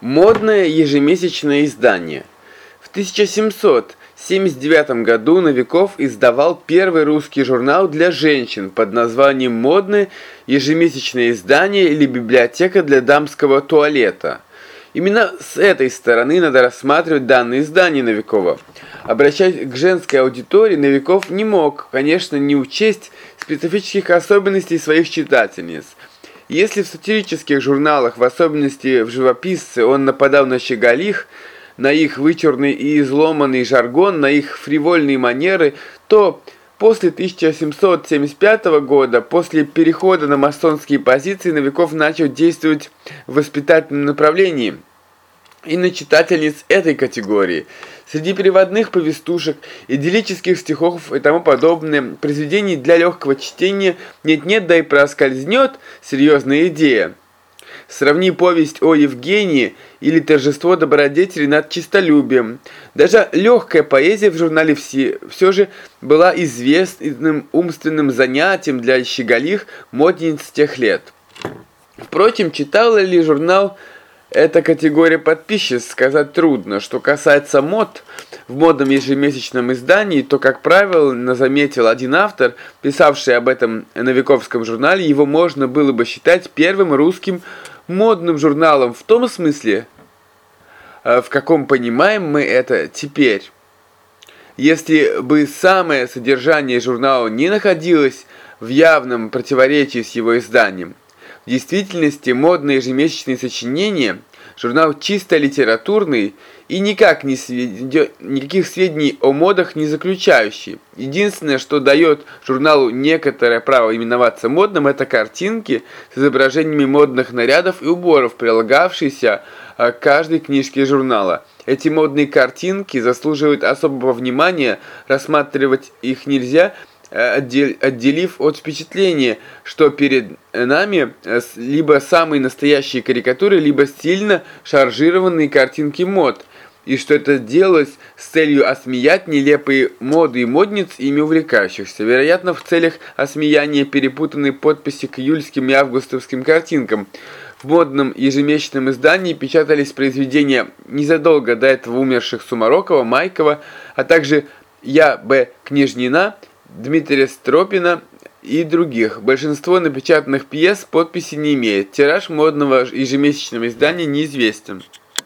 Модное ежемесячное издание. В 1779 году Новиков издавал первый русский журнал для женщин под названием «Модное ежемесячное издание» или «Библиотека для дамского туалета». Именно с этой стороны надо рассматривать данное издание Новикова. Обращаясь к женской аудитории, Новиков не мог, конечно, не учесть специфических особенностей своих читательниц – если в сатирических журналах, в особенности в «Живописце», он нападал на щеголих, на их вычурный и изломанный жаргон, на их фривольные манеры, то после 1775 года, после перехода на масонские позиции, Новиков начал действовать в воспитательном направлении – и на читательниц этой категории. Среди переводных повестушек, идиллических стихов и тому подобное, произведений для легкого чтения нет-нет, да и проскользнет серьезная идея. Сравни повесть о Евгении или торжество добродетели над честолюбием. Даже легкая поэзия в журнале «Все» все же была известным умственным занятием для щеголих модниц тех лет. Впрочем, читала ли журнал «Связь»? Эта категория подписчиц сказать трудно. Что касается мод, в модном ежемесячном издании, то, как правило, заметил один автор, писавший об этом на Вековском журнале, его можно было бы считать первым русским модным журналом в том смысле, э, в каком понимаем мы это теперь. Если бы самое содержание журнала не находилось в явном противоречии с его изданием, в действительности модные ежемесячные сочинения, журнал чисто литературный и никак не сведё, никаких сведений о модах не заключающий. Единственное, что дает журналу некоторое право именоваться модным, это картинки с изображениями модных нарядов и уборов, прилагавшиеся к каждой книжке журнала. Эти модные картинки заслуживают особого внимания, рассматривать их нельзя – отделив от впечатления, что перед нами э, либо самые настоящие карикатуры, либо сильно шаржированные картинки мод, и что это делалось с целью осмеять нелепые моды и модниц, ими увлекающихся. Вероятно, в целях осмеяния перепутанной подписи к июльским и августовским картинкам. В модном ежемесячном издании печатались произведения незадолго до этого умерших Сумарокова, Майкова, а также Я. Б. Княжнина, Дмитрия Стропина и других. Большинство напечатанных пьес подписи не имеет. Тираж модного ежемесячного издания неизвестен.